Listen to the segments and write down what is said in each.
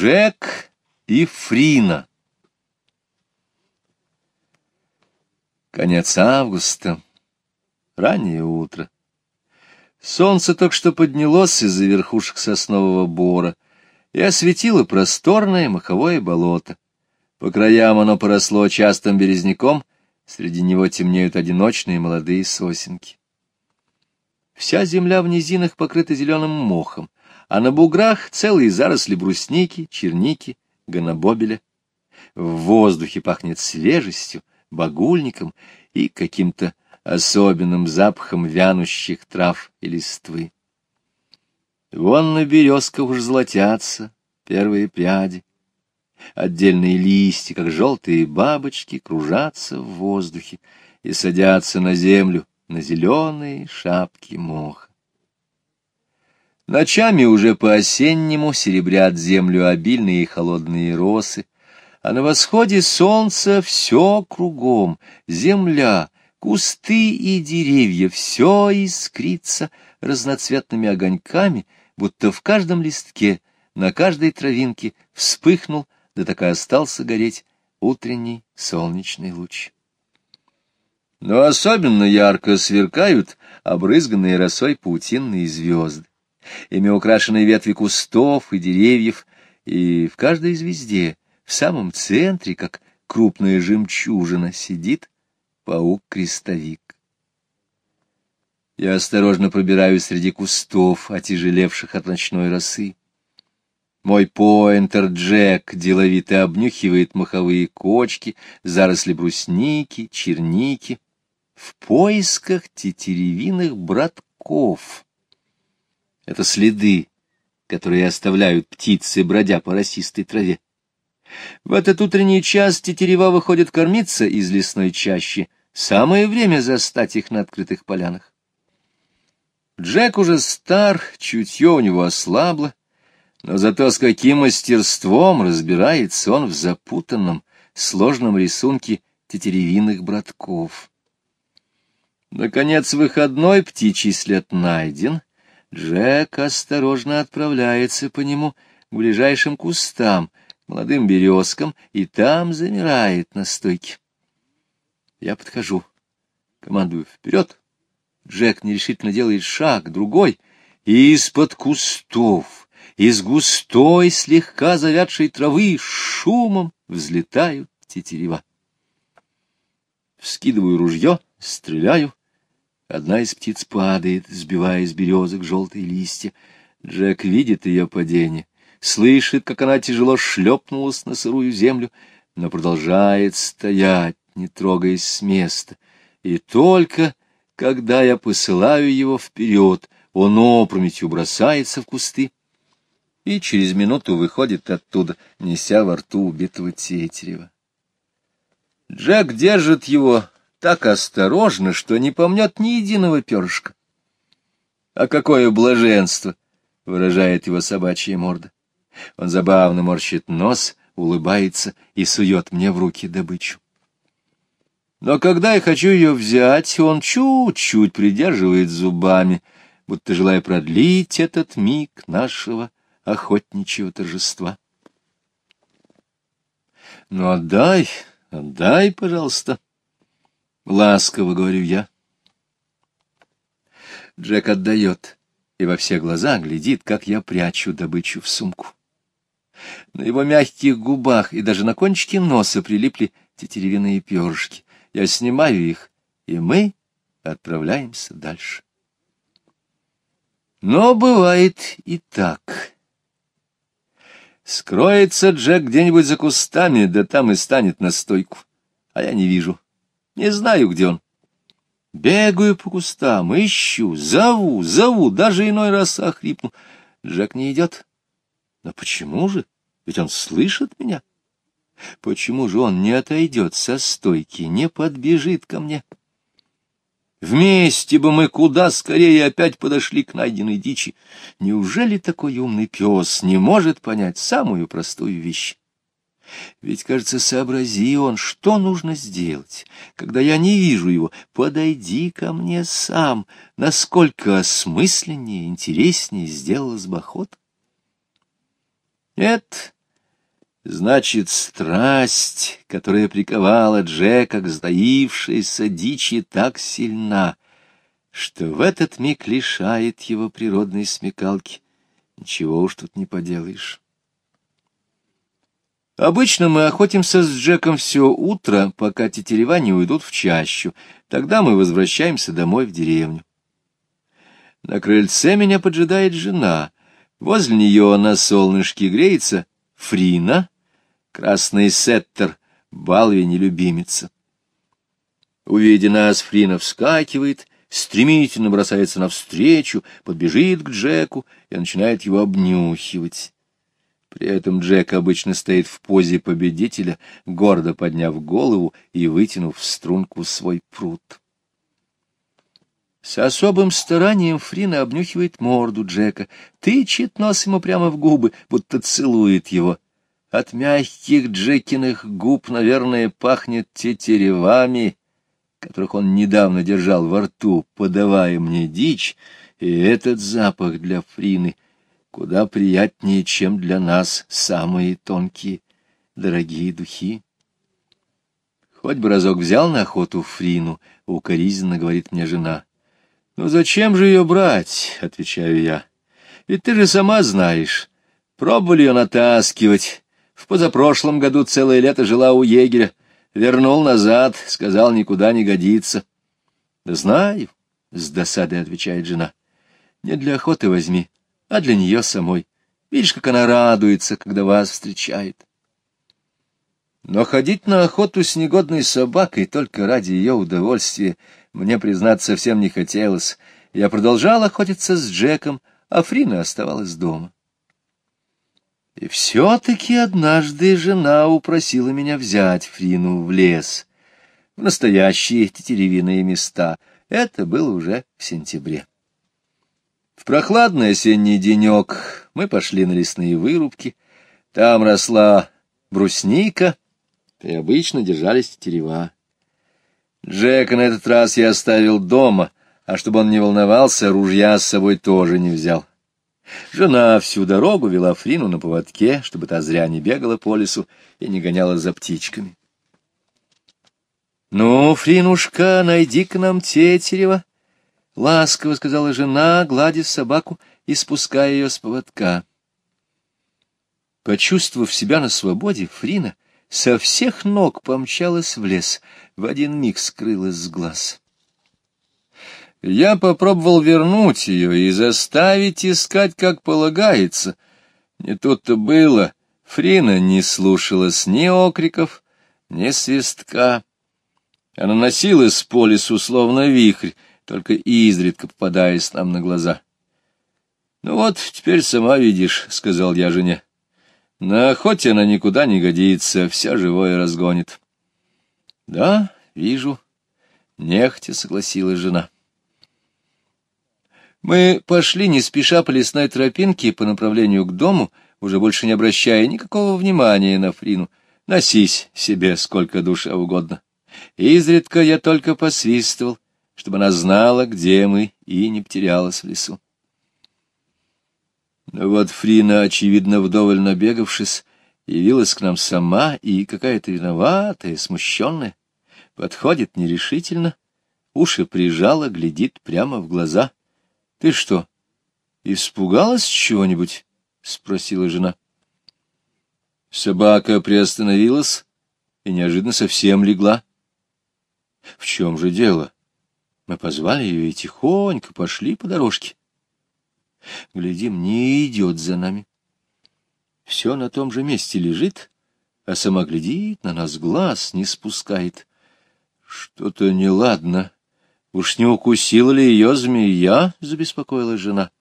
Джек и Фрина Конец августа, раннее утро. Солнце только что поднялось из-за верхушек соснового бора и осветило просторное маховое болото. По краям оно поросло частым березняком, среди него темнеют одиночные молодые сосенки. Вся земля в низинах покрыта зеленым мохом, а на буграх целые заросли брусники, черники, гонобобеля. В воздухе пахнет свежестью, багульником и каким-то особенным запахом вянущих трав и листвы. Вон на березках уж золотятся первые пряди. Отдельные листья, как желтые бабочки, кружатся в воздухе и садятся на землю, на зеленые шапки моха. Ночами уже по-осеннему серебрят землю обильные и холодные росы, а на восходе солнца все кругом, земля, кусты и деревья, все искрится разноцветными огоньками, будто в каждом листке, на каждой травинке вспыхнул, да так и остался гореть утренний солнечный луч. Но особенно ярко сверкают обрызганные росой паутинные звезды. Ими украшены ветви кустов и деревьев, и в каждой звезде в самом центре, как крупная жемчужина, сидит паук-крестовик. Я осторожно пробираюсь среди кустов, отяжелевших от ночной росы. Мой поинтер Джек деловито обнюхивает маховые кочки, заросли брусники, черники, в поисках тетеревиных братков. Это следы, которые оставляют птицы, бродя по росистой траве. В этот утренний час тетерева выходит кормиться из лесной чащи. Самое время застать их на открытых полянах. Джек уже стар, чутье у него ослабло, но зато с каким мастерством разбирается он в запутанном, сложном рисунке тетеревиных братков. Наконец, выходной птичий след найден. Джек осторожно отправляется по нему к ближайшим кустам, молодым березкам, и там замирает на стойке. Я подхожу, командую вперед. Джек нерешительно делает шаг, другой, и из-под кустов, из густой, слегка завядшей травы, шумом взлетают тетерева. Вскидываю ружье, стреляю. Одна из птиц падает, сбивая с березок желтые листья. Джек видит ее падение слышит, как она тяжело шлепнулась на сырую землю, но продолжает стоять, не трогаясь с места. И только когда я посылаю его вперед, он опрометью бросается в кусты и через минуту выходит оттуда, неся во рту убитого тетерева. Джек держит его так осторожно, что не помнет ни единого перышка. А какое блаженство! — выражает его собачья морда. Он забавно морщит нос, улыбается и сует мне в руки добычу. Но когда я хочу ее взять, он чуть-чуть придерживает зубами, будто желая продлить этот миг нашего охотничьего торжества. — Ну, отдай, отдай, пожалуйста, — ласково говорю я. Джек отдает и во все глаза глядит, как я прячу добычу в сумку. На его мягких губах и даже на кончике носа прилипли тетеревиные перышки. Я снимаю их, и мы отправляемся дальше. Но бывает и так. Скроется Джек где-нибудь за кустами, да там и станет на стойку. А я не вижу, не знаю, где он. Бегаю по кустам, ищу, зову, зову, даже иной раз охрипну. Джек не идет. Но почему же? Ведь он слышит меня. Почему же он не отойдет со стойки, не подбежит ко мне? Вместе бы мы куда скорее опять подошли к найденной дичи. Неужели такой умный пес не может понять самую простую вещь? Ведь, кажется, сообрази он, что нужно сделать, когда я не вижу его. Подойди ко мне сам, насколько осмысленнее, интереснее сделалась бы охота. Нет, Значит, страсть, которая приковала Джека к сдаившейся дичи, так сильна, что в этот миг лишает его природной смекалки. Ничего уж тут не поделаешь. Обычно мы охотимся с Джеком все утро, пока тетерева не уйдут в чащу. Тогда мы возвращаемся домой в деревню. На крыльце меня поджидает жена. Возле нее на солнышке греется Фрина, красный сеттер, балвень и любимица. Увидя нас, Фрина вскакивает, стремительно бросается навстречу, подбежит к Джеку и начинает его обнюхивать. При этом Джек обычно стоит в позе победителя, гордо подняв голову и вытянув в струнку свой пруд. С особым старанием Фрина обнюхивает морду Джека, тычет нос ему прямо в губы, будто целует его. От мягких Джекиных губ, наверное, пахнет тетеревами, которых он недавно держал во рту, подавая мне дичь, и этот запах для Фрины куда приятнее, чем для нас самые тонкие, дорогие духи. Хоть бы разок взял на охоту Фрину, укоризненно говорит мне жена — «Ну зачем же ее брать?» — отвечаю я. «Ведь ты же сама знаешь. Пробовали ее натаскивать. В позапрошлом году целое лето жила у егеря. Вернул назад, сказал, никуда не годится». «Да знаю», — с досадой отвечает жена. «Не для охоты возьми, а для нее самой. Видишь, как она радуется, когда вас встречает». Но ходить на охоту с негодной собакой только ради ее удовольствия мне, признаться, совсем не хотелось. Я продолжал охотиться с Джеком, а Фрина оставалась дома. И все-таки однажды жена упросила меня взять Фрину в лес, в настоящие тетеревиные места. Это было уже в сентябре. В прохладный осенний денек мы пошли на лесные вырубки. Там росла брусника, и обычно держались тетерева. Джека на этот раз я оставил дома, а чтобы он не волновался, ружья с собой тоже не взял. Жена всю дорогу вела Фрину на поводке, чтобы та зря не бегала по лесу и не гоняла за птичками. — Ну, Фринушка, найди к нам тетерева, — ласково сказала жена, гладя собаку и спуская ее с поводка. Почувствовав себя на свободе, Фрина со всех ног помчалась в лес, в один миг скрылась с глаз. Я попробовал вернуть ее и заставить искать, как полагается. Не тут-то было. Фрина не слушалась ни окриков, ни свистка. Она носилась по лесу, словно вихрь, только изредка попадаясь нам на глаза. — Ну вот, теперь сама видишь, — сказал я жене. На охоте она никуда не годится, вся живое разгонит. — Да, вижу, — нехотя согласилась жена. Мы пошли не спеша по лесной тропинке по направлению к дому, уже больше не обращая никакого внимания на Фрину. Носись себе сколько душа угодно. Изредка я только посвистывал, чтобы она знала, где мы, и не потерялась в лесу. Но вот Фрина, очевидно, вдоволь набегавшись, явилась к нам сама и какая-то виноватая, смущенная, подходит нерешительно, уши прижала, глядит прямо в глаза. — Ты что, испугалась чего-нибудь? — спросила жена. Собака приостановилась и неожиданно совсем легла. — В чем же дело? Мы позвали ее и тихонько пошли по дорожке. Глядим, не идет за нами. Все на том же месте лежит, а сама глядит, на нас глаз не спускает. Что-то неладно. Уж не укусила ли ее змея? — забеспокоилась жена.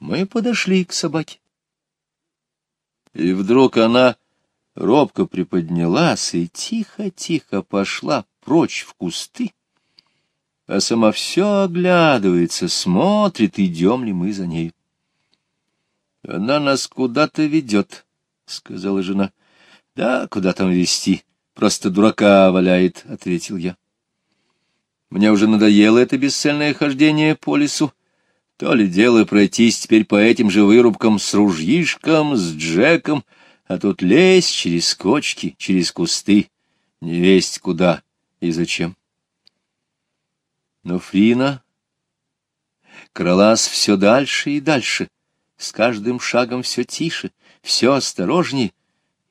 Мы подошли к собаке. И вдруг она робко приподнялась и тихо-тихо пошла прочь в кусты, а сама все оглядывается, смотрит, идем ли мы за ней. — Она нас куда-то ведет, — сказала жена. — Да, куда там вести? Просто дурака валяет, — ответил я. Мне уже надоело это бесцельное хождение по лесу. То ли дело пройтись теперь по этим же вырубкам с ружьишком, с Джеком, а тут лезь через кочки, через кусты, не весть куда и зачем. Но Фрина кралась все дальше и дальше, с каждым шагом все тише, все осторожней,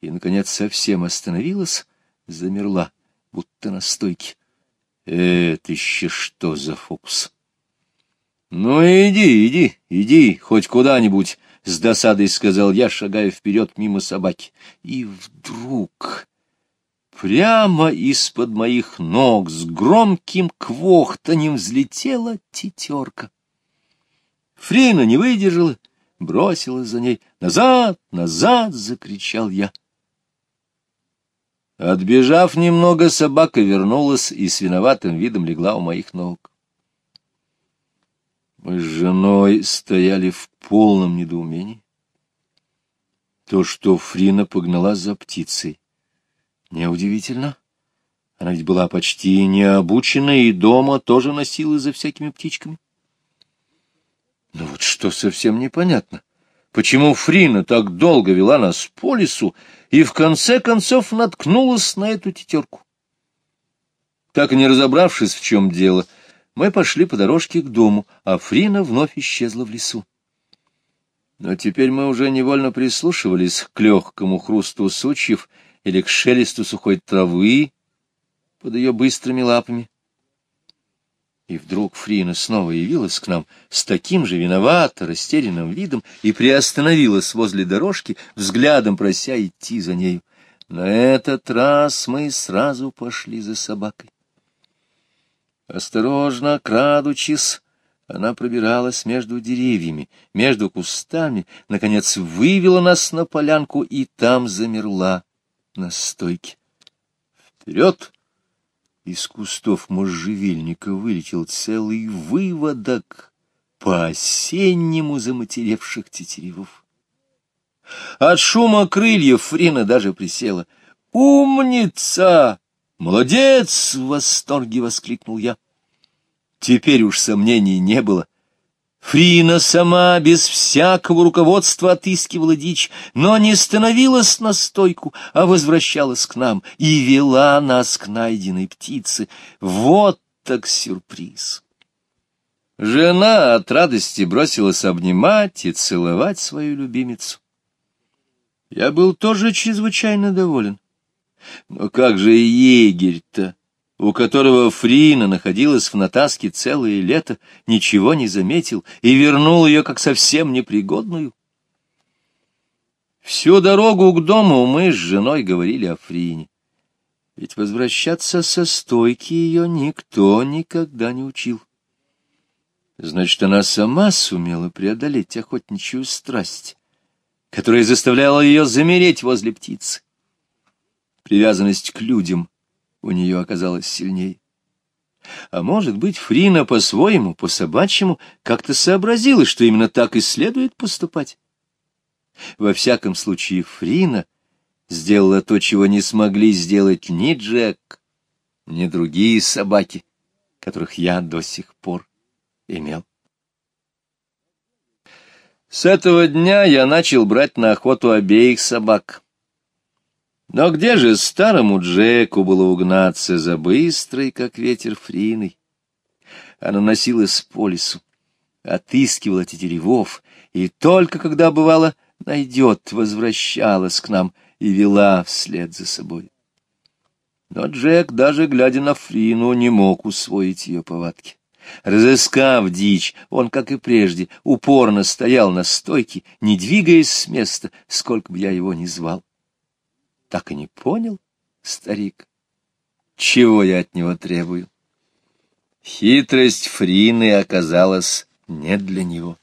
и, наконец, совсем остановилась, замерла, будто на стойке. Это еще что за фокус? Ну, иди, иди, иди, хоть куда-нибудь, — с досадой сказал я, шагая вперед мимо собаки. И вдруг... Прямо из-под моих ног с громким квохтанем взлетела тетерка. Фрина не выдержала, бросилась за ней. «Назад! Назад!» — закричал я. Отбежав немного, собака вернулась и с виноватым видом легла у моих ног. Мы с женой стояли в полном недоумении. То, что Фрина погнала за птицей, неудивительно. Она ведь была почти необучена и дома тоже носила за всякими птичками. Но вот что совсем непонятно. Почему Фрина так долго вела нас по лесу и в конце концов наткнулась на эту тетерку? Так и не разобравшись, в чем дело, мы пошли по дорожке к дому, а Фрина вновь исчезла в лесу. Но теперь мы уже невольно прислушивались к легкому хрусту сучьев или к шелесту сухой травы под ее быстрыми лапами. И вдруг Фрина снова явилась к нам с таким же виновато растерянным видом и приостановилась возле дорожки, взглядом прося идти за нею. На этот раз мы сразу пошли за собакой. Осторожно, крадучись, она пробиралась между деревьями, между кустами, наконец вывела нас на полянку и там замерла на стойке. Вперед! Из кустов можжевельника вылетел целый выводок по-осеннему заматеревших тетеревов. От шума крыльев Фрина даже присела. «Умница! Молодец!» — в восторге воскликнул я. Теперь уж сомнений не было. Фрина сама без всякого руководства отыскивала дичь, но не становилась на стойку, а возвращалась к нам и вела нас к найденной птице. Вот так сюрприз! Жена от радости бросилась обнимать и целовать свою любимицу. Я был тоже чрезвычайно доволен. Но как же егерь-то? У которого Фрина находилась в Натаске целое лето, ничего не заметил и вернул ее как совсем непригодную. Всю дорогу к дому мы с женой говорили о Фрине. Ведь возвращаться со стойки ее никто никогда не учил. Значит, она сама сумела преодолеть охотничью страсть, которая заставляла ее замереть возле птицы. Привязанность к людям — у нее оказалось сильнее. А может быть, Фрина по-своему, по-собачьему, как-то сообразила, что именно так и следует поступать. Во всяком случае, Фрина сделала то, чего не смогли сделать ни Джек, ни другие собаки, которых я до сих пор имел. С этого дня я начал брать на охоту обеих собак. Но где же старому Джеку было угнаться за быстрой, как ветер, Фриной? Она носилась по лесу, отыскивала тетеревов, и только когда, бывало, найдет, возвращалась к нам и вела вслед за собой. Но Джек, даже глядя на Фрину, не мог усвоить ее повадки. Разыскав дичь, он, как и прежде, упорно стоял на стойке, не двигаясь с места, сколько бы я его ни звал так и не понял, старик, чего я от него требую. Хитрость Фрины оказалась не для него.